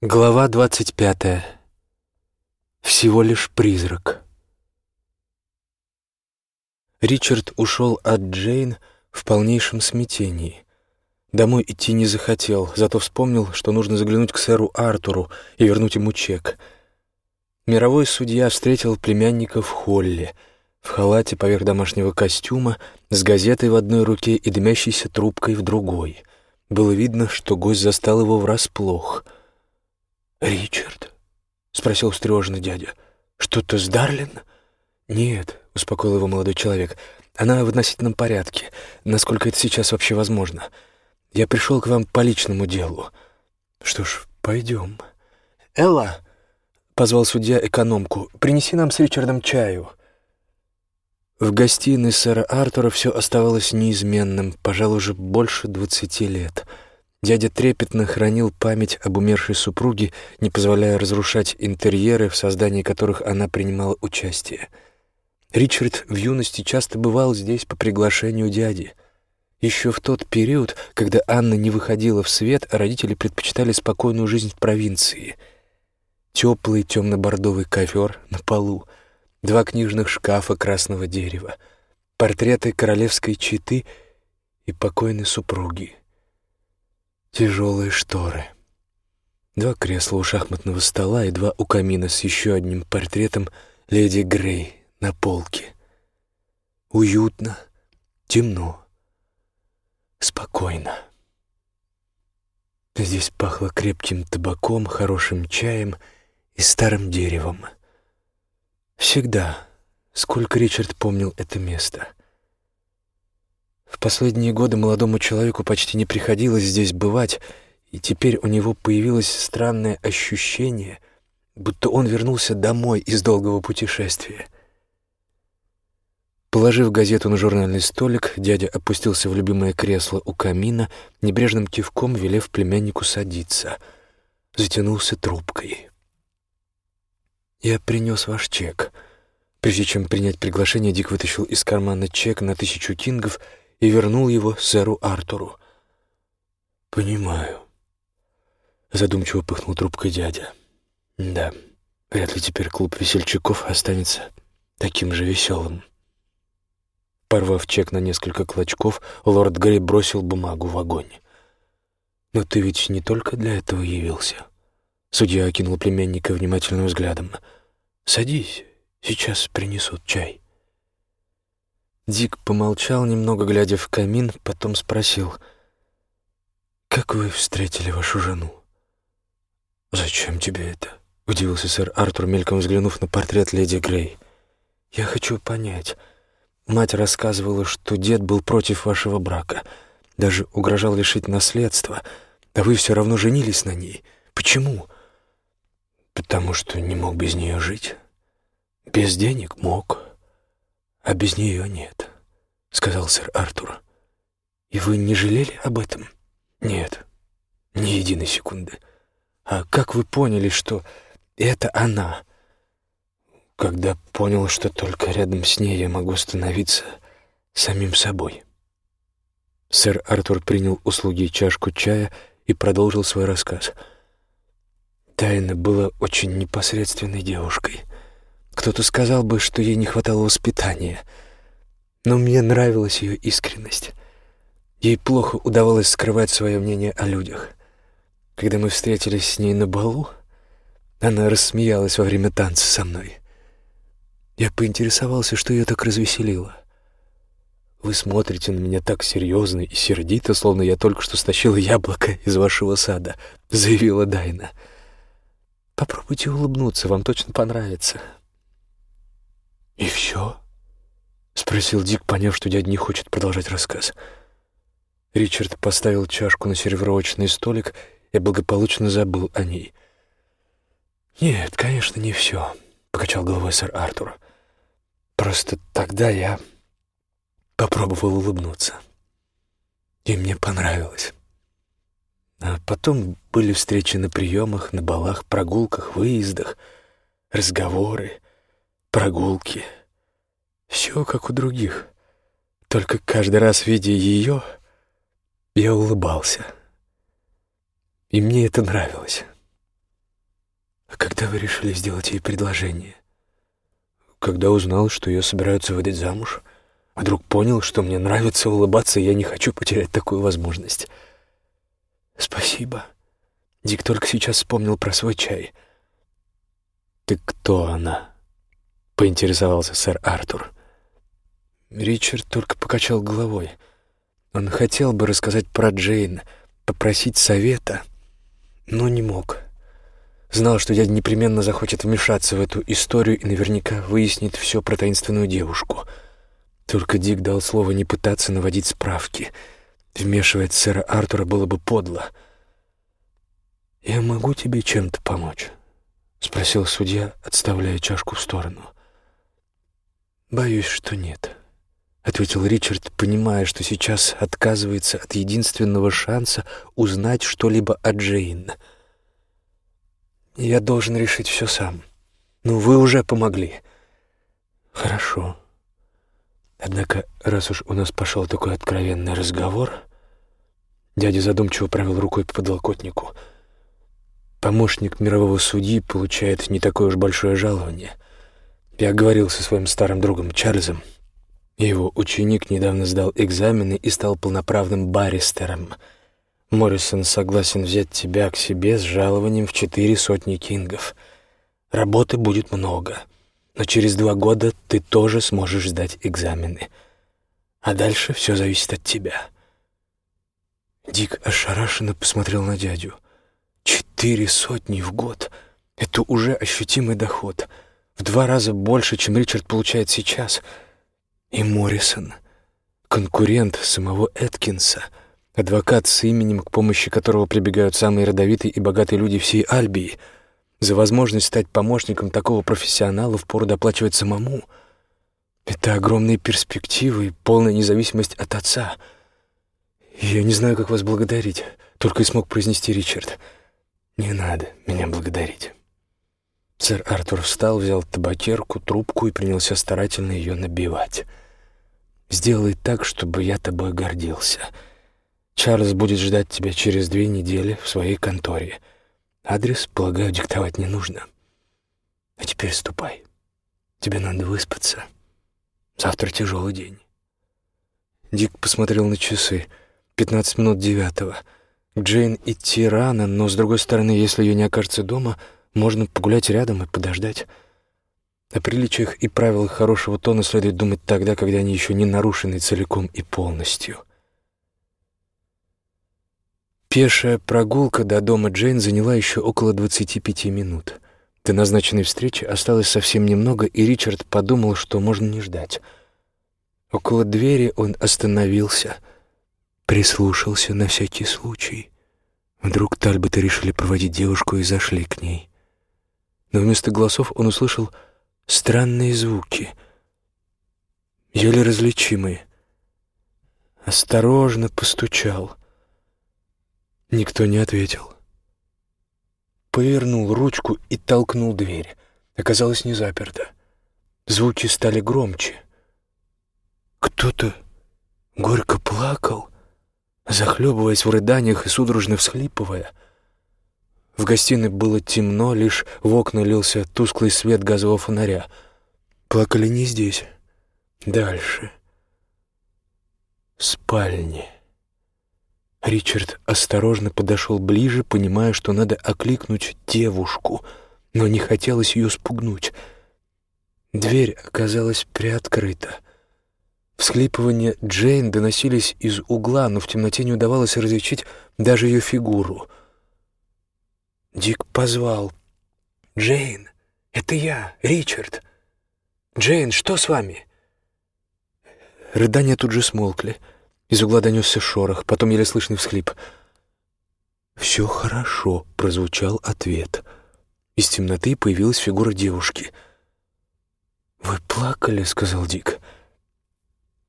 Глава двадцать пятая. Всего лишь призрак. Ричард ушел от Джейн в полнейшем смятении. Домой идти не захотел, зато вспомнил, что нужно заглянуть к сэру Артуру и вернуть ему чек. Мировой судья встретил племянника в холле, в халате поверх домашнего костюма, с газетой в одной руке и дымящейся трубкой в другой. Было видно, что гость застал его врасплох — «Ричард?» — спросил встревоженный дядя. «Что-то с Дарлин?» «Нет», — успокоил его молодой человек. «Она в относительном порядке, насколько это сейчас вообще возможно. Я пришел к вам по личному делу. Что ж, пойдем». «Элла!» — позвал судья экономку. «Принеси нам с Ричардом чаю». В гостиной сэра Артура все оставалось неизменным, пожалуй, уже больше двадцати лет — Дядя трепетно хранил память об умершей супруге, не позволяя разрушать интерьеры, в создании которых она принимала участие. Ричард в юности часто бывал здесь по приглашению дяди. Еще в тот период, когда Анна не выходила в свет, родители предпочитали спокойную жизнь в провинции. Теплый темно-бордовый ковер на полу, два книжных шкафа красного дерева, портреты королевской четы и покойной супруги. Тяжелые шторы. Два кресла у шахматного стола и два у камина с еще одним портретом леди Грей на полке. Уютно, темно, спокойно. Здесь пахло крепким табаком, хорошим чаем и старым деревом. Всегда, сколько Ричард помнил это место — в последние годы молодому человеку почти не приходилось здесь бывать, и теперь у него появилось странное ощущение, будто он вернулся домой из долгого путешествия. Положив газету на журнальный столик, дядя опустился в любимое кресло у камина, небрежным кивком велев племяннику садиться. Затянулся трубкой. «Я принес ваш чек». Прежде чем принять приглашение, Дик вытащил из кармана чек на тысячу кингов и вернул его сэру Артуру. «Понимаю», — задумчиво пыхнул трубкой дядя. «Да, вряд ли теперь клуб весельчаков останется таким же веселым». Порвав чек на несколько клочков, лорд Грей бросил бумагу в огонь. «Но ты ведь не только для этого явился». Судья окинул племянника внимательным взглядом. «Садись, сейчас принесут чай». Дик помолчал немного, глядя в камин, потом спросил, «Как вы встретили вашу жену?» «Зачем тебе это?» — удивился сэр Артур, мельком взглянув на портрет леди Грей. «Я хочу понять. Мать рассказывала, что дед был против вашего брака, даже угрожал лишить наследства, а вы все равно женились на ней. Почему?» «Потому что не мог без нее жить. Без денег мог» а без нее нет», — сказал сэр Артур. «И вы не жалели об этом?» «Нет, ни единой секунды. А как вы поняли, что это она?» «Когда понял, что только рядом с ней я могу становиться самим собой». Сэр Артур принял услуги чашку чая и продолжил свой рассказ. Тайна была очень непосредственной девушкой — кто-то сказал бы, что ей не хватало воспитания. Но мне нравилась ее искренность. Ей плохо удавалось скрывать свое мнение о людях. Когда мы встретились с ней на балу, она рассмеялась во время танца со мной. Я поинтересовался, что ее так развеселило. «Вы смотрите на меня так серьезно и сердито, словно я только что стащила яблоко из вашего сада», — заявила Дайна. «Попробуйте улыбнуться, вам точно понравится». «И все?» — спросил Дик, поняв, что дядя не хочет продолжать рассказ. Ричард поставил чашку на сервировочный столик и благополучно забыл о ней. «Нет, конечно, не все», — покачал головой сэр Артур. «Просто тогда я попробовал улыбнуться. И мне понравилось. А потом были встречи на приемах, на балах, прогулках, выездах, разговоры прогулки. Все как у других. Только каждый раз, видя ее, я улыбался. И мне это нравилось. А когда вы решили сделать ей предложение? Когда узнал, что ее собираются выдать замуж. Вдруг понял, что мне нравится улыбаться, и я не хочу потерять такую возможность. Спасибо. Дик только сейчас вспомнил про свой чай. «Ты кто она?» — поинтересовался сэр Артур. Ричард только покачал головой. Он хотел бы рассказать про Джейн, попросить совета, но не мог. Знал, что дядя непременно захочет вмешаться в эту историю и наверняка выяснит все про таинственную девушку. Только Дик дал слово не пытаться наводить справки. Вмешивать сэра Артура было бы подло. «Я могу тебе чем-то помочь?» — спросил судья, отставляя чашку в сторону. «Боюсь, что нет», — ответил Ричард, понимая, что сейчас отказывается от единственного шанса узнать что-либо о Джейн. «Я должен решить все сам. Ну, вы уже помогли». «Хорошо. Однако, раз уж у нас пошел такой откровенный разговор...» Дядя задумчиво провел рукой по подлокотнику — Помощник мирового судьи получает не такое уж большое жалование. Я говорил со своим старым другом Чарльзом. Его ученик недавно сдал экзамены и стал полноправным баристером. Моррисон согласен взять тебя к себе с жалованием в четыре сотни кингов. Работы будет много, но через два года ты тоже сможешь сдать экзамены. А дальше все зависит от тебя. Дик ошарашенно посмотрел на дядю — Четыре сотни в год — это уже ощутимый доход. В два раза больше, чем Ричард получает сейчас. И Моррисон — конкурент самого Эткинса, адвокат с именем, к помощи которого прибегают самые родовитые и богатые люди всей Альбии. За возможность стать помощником такого профессионала впору доплачивать самому. Это огромные перспективы и полная независимость от отца. Я не знаю, как вас благодарить, только и смог произнести Ричард — «Не надо меня благодарить». Сэр Артур встал, взял табакерку, трубку и принялся старательно ее набивать. «Сделай так, чтобы я тобой гордился. Чарльз будет ждать тебя через две недели в своей конторе. Адрес, полагаю, диктовать не нужно. А теперь ступай. Тебе надо выспаться. Завтра тяжелый день». Дик посмотрел на часы. «Пятнадцать минут девятого». Джейн идти рано, но, с другой стороны, если ее не окажется дома, можно погулять рядом и подождать. О приличиях и правилах хорошего тона следует думать тогда, когда они еще не нарушены целиком и полностью. Пешая прогулка до дома Джейн заняла еще около 25 минут. До назначенной встречи осталось совсем немного, и Ричард подумал, что можно не ждать. Около двери он остановился — Прислушался на всякий случай. Вдруг Тальботы решили проводить девушку и зашли к ней. Но вместо голосов он услышал странные звуки, еле различимые. Осторожно постучал. Никто не ответил. Повернул ручку и толкнул дверь. Оказалось, не заперто. Звуки стали громче. Кто-то горько плакал — захлебываясь в рыданиях и судорожно всхлипывая. В гостиной было темно, лишь в окна лился тусклый свет газового фонаря. Плакали не здесь, дальше. Спальни. Ричард осторожно подошел ближе, понимая, что надо окликнуть девушку, но не хотелось ее спугнуть. Дверь оказалась приоткрыта — Всхлипывания Джейн доносились из угла, но в темноте не удавалось различить даже ее фигуру. Дик позвал. «Джейн, это я, Ричард. Джейн, что с вами?» Рыдания тут же смолкли. Из угла донесся шорох, потом еле слышный всхлип. «Все хорошо», — прозвучал ответ. Из темноты появилась фигура девушки. «Вы плакали?» — сказал Дик.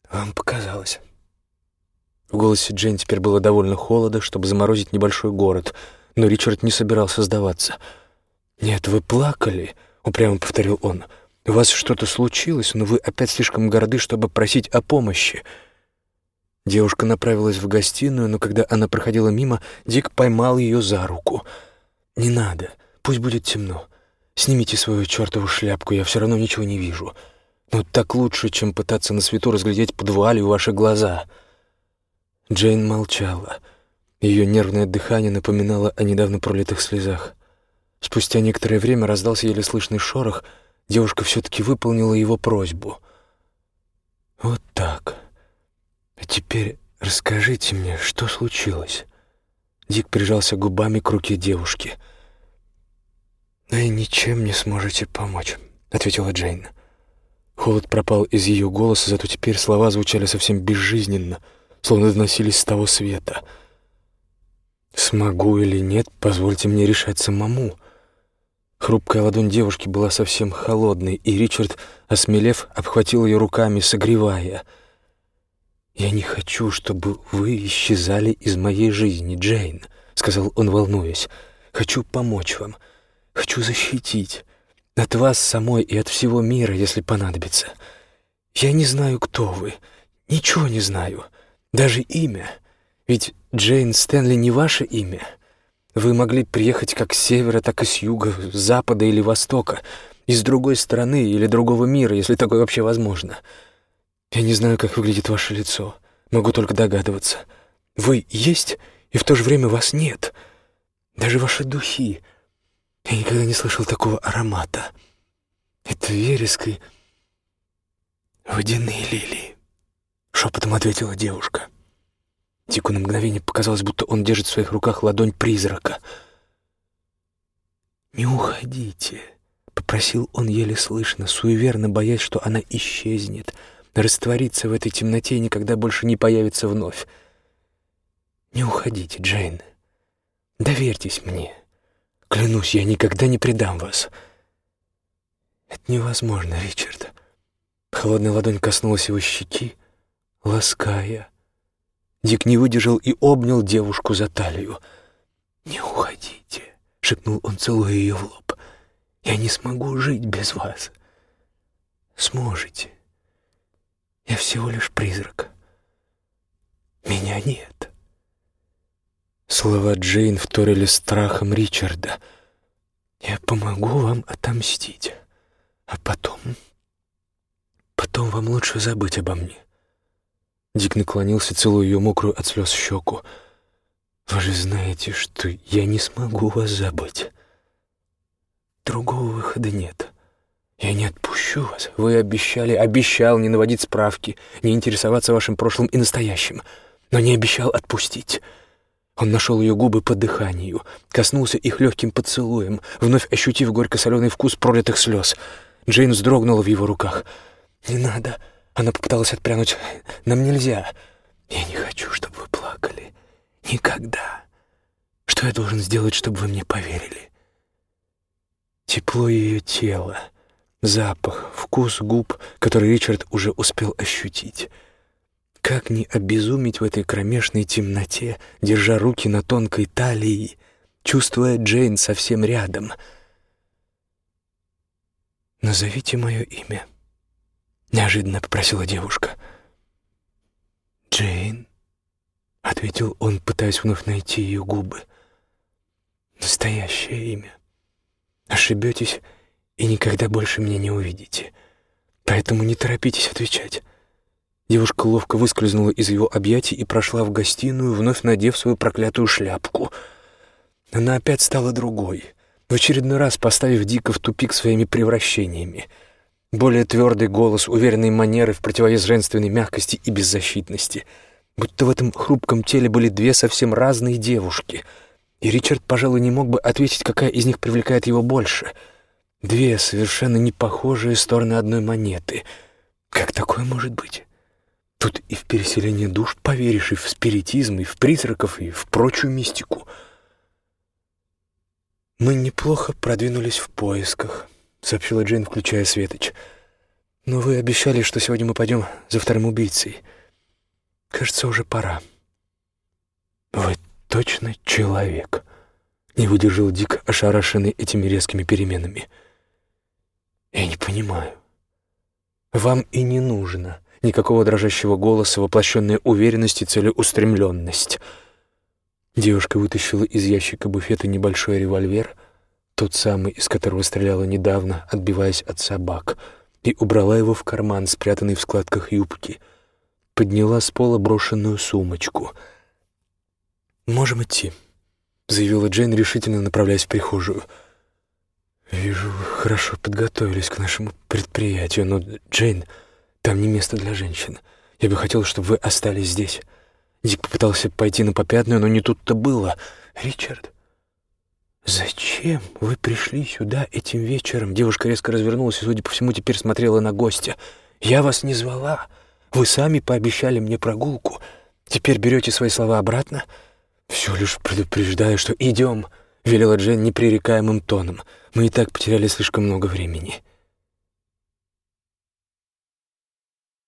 «Вам показалось». В голосе Джейн теперь было довольно холодно, чтобы заморозить небольшой город, но Ричард не собирался сдаваться. «Нет, вы плакали», — упрямо повторил он. «У вас что-то случилось, но вы опять слишком горды, чтобы просить о помощи». Девушка направилась в гостиную, но когда она проходила мимо, Дик поймал ее за руку. «Не надо, пусть будет темно. Снимите свою чертову шляпку, я все равно ничего не вижу. Но так лучше, чем пытаться на свету разглядеть под вуалью ваши глаза». Джейн молчала. Ее нервное дыхание напоминало о недавно пролитых слезах. Спустя некоторое время раздался еле слышный шорох. Девушка все-таки выполнила его просьбу. «Вот так. А теперь расскажите мне, что случилось?» Дик прижался губами к руке девушки. «Вы ничем не сможете помочь», — ответила Джейн. Холод пропал из ее голоса, зато теперь слова звучали совсем безжизненно, словно доносились с того света. «Смогу или нет, позвольте мне решать самому». Хрупкая ладонь девушки была совсем холодной, и Ричард, осмелев, обхватил ее руками, согревая. «Я не хочу, чтобы вы исчезали из моей жизни, Джейн», — сказал он, волнуясь. «Хочу помочь вам». Хочу защитить. От вас самой и от всего мира, если понадобится. Я не знаю, кто вы. Ничего не знаю. Даже имя. Ведь Джейн Стэнли не ваше имя. Вы могли приехать как с севера, так и с юга, с запада или востока, из другой страны или другого мира, если такое вообще возможно. Я не знаю, как выглядит ваше лицо. Могу только догадываться. Вы есть, и в то же время вас нет. Даже ваши духи — я никогда не слышал такого аромата. Это вереск и водяные лилии. Шепотом ответила девушка. Тику на мгновение показалось, будто он держит в своих руках ладонь призрака. «Не уходите», — попросил он еле слышно, суеверно боясь, что она исчезнет, растворится в этой темноте и никогда больше не появится вновь. «Не уходите, Джейн. Доверьтесь мне. Клянусь, я никогда не предам вас. Это невозможно, Ричард. Холодная ладонь коснулась его щеки, лаская. Дик не выдержал и обнял девушку за талию. «Не уходите», — шепнул он, целуя ее в лоб. «Я не смогу жить без вас». «Сможете. Я всего лишь призрак. Меня нет». Слова Джейн вторили страхом Ричарда. «Я помогу вам отомстить, а потом... Потом вам лучше забыть обо мне». Дик наклонился, целуя ее мокрую от слез щеку. «Вы же знаете, что я не смогу вас забыть. Другого выхода нет. Я не отпущу вас. Вы обещали, обещал не наводить справки, не интересоваться вашим прошлым и настоящим, но не обещал отпустить». Он нашел ее губы по дыханию, коснулся их легким поцелуем, вновь ощутив горько-соленый вкус пролитых слез. Джейн вздрогнула в его руках. «Не надо!» Она попыталась отпрянуть. «Нам нельзя!» «Я не хочу, чтобы вы плакали. Никогда!» «Что я должен сделать, чтобы вы мне поверили?» Тепло ее тела, запах, вкус губ, который Ричард уже успел ощутить — как не обезумить в этой кромешной темноте, держа руки на тонкой талии, чувствуя Джейн совсем рядом? «Назовите мое имя», — неожиданно попросила девушка. «Джейн», — ответил он, пытаясь вновь найти ее губы. «Настоящее имя. Ошибетесь и никогда больше меня не увидите. Поэтому не торопитесь отвечать». Девушка ловко выскользнула из его объятий и прошла в гостиную, вновь надев свою проклятую шляпку. Она опять стала другой, в очередной раз поставив Дика в тупик своими превращениями. Более твердый голос, уверенные манеры в противовес женственной мягкости и беззащитности. Будто в этом хрупком теле были две совсем разные девушки. И Ричард, пожалуй, не мог бы ответить, какая из них привлекает его больше. Две совершенно непохожие стороны одной монеты. Как такое может быть? Тут и в переселение душ поверишь, и в спиритизм, и в призраков, и в прочую мистику. «Мы неплохо продвинулись в поисках», — сообщила Джейн, включая Светоч. «Но вы обещали, что сегодня мы пойдем за вторым убийцей. Кажется, уже пора». «Вы точно человек», — не выдержал Дик, ошарашенный этими резкими переменами. «Я не понимаю. Вам и не нужно» никакого дрожащего голоса, воплощенная уверенность и целеустремленность. Девушка вытащила из ящика буфета небольшой револьвер, тот самый, из которого стреляла недавно, отбиваясь от собак, и убрала его в карман, спрятанный в складках юбки. Подняла с пола брошенную сумочку. «Можем идти», — заявила Джейн, решительно направляясь в прихожую. «Вижу, хорошо подготовились к нашему предприятию, но, Джейн, там не место для женщин. Я бы хотел, чтобы вы остались здесь». Дик попытался пойти на попятную, но не тут-то было. «Ричард, зачем вы пришли сюда этим вечером?» Девушка резко развернулась и, судя по всему, теперь смотрела на гостя. «Я вас не звала. Вы сами пообещали мне прогулку. Теперь берете свои слова обратно?» «Все лишь предупреждаю, что идем», — велела Джен непререкаемым тоном. «Мы и так потеряли слишком много времени».